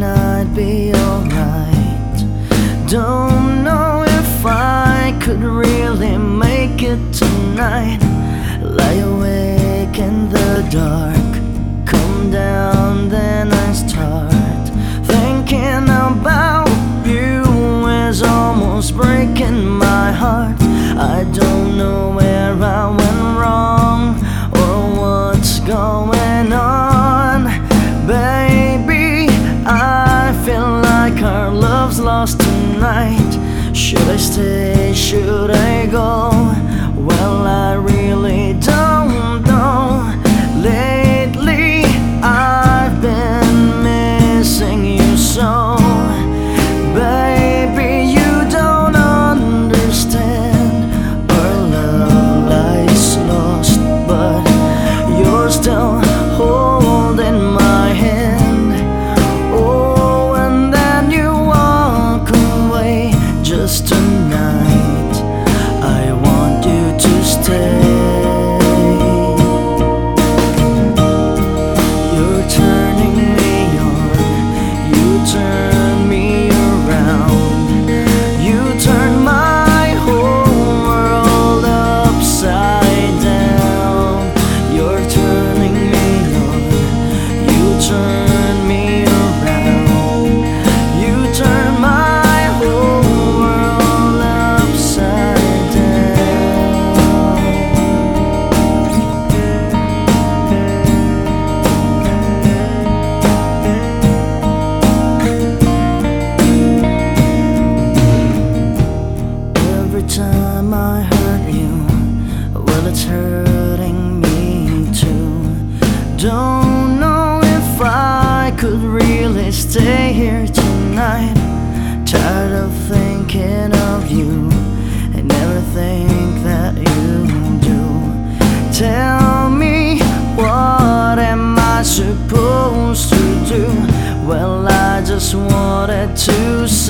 cannot be alright. Don't know if I could really make it tonight. Lie awake in the dark, come down, then I start thinking about you. Is almost breaking my heart. I don't. Should I stay? Should I go?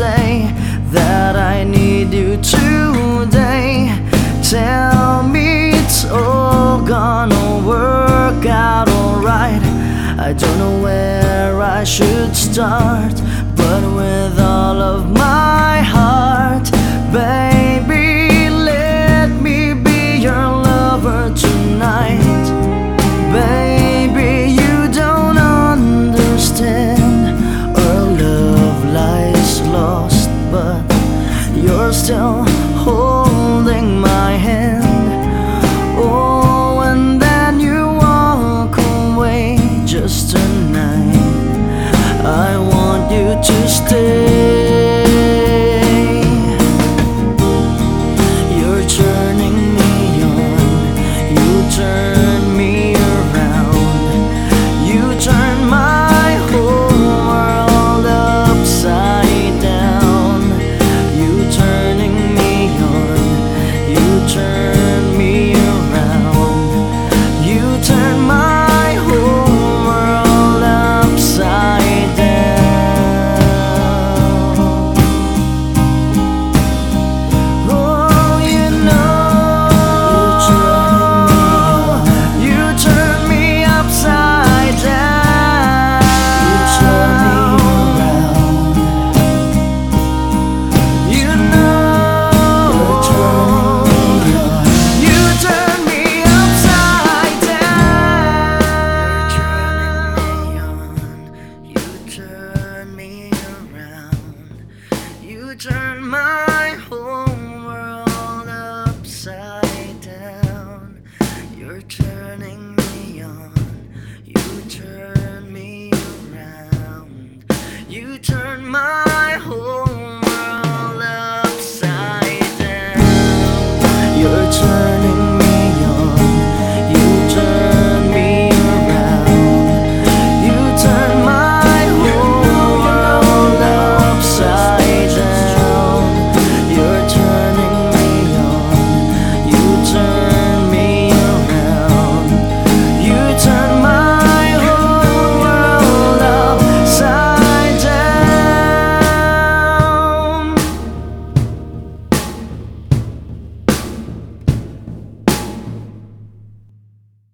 say that I need you today. Tell me it's all gonna work out alright. I don't know where I should start.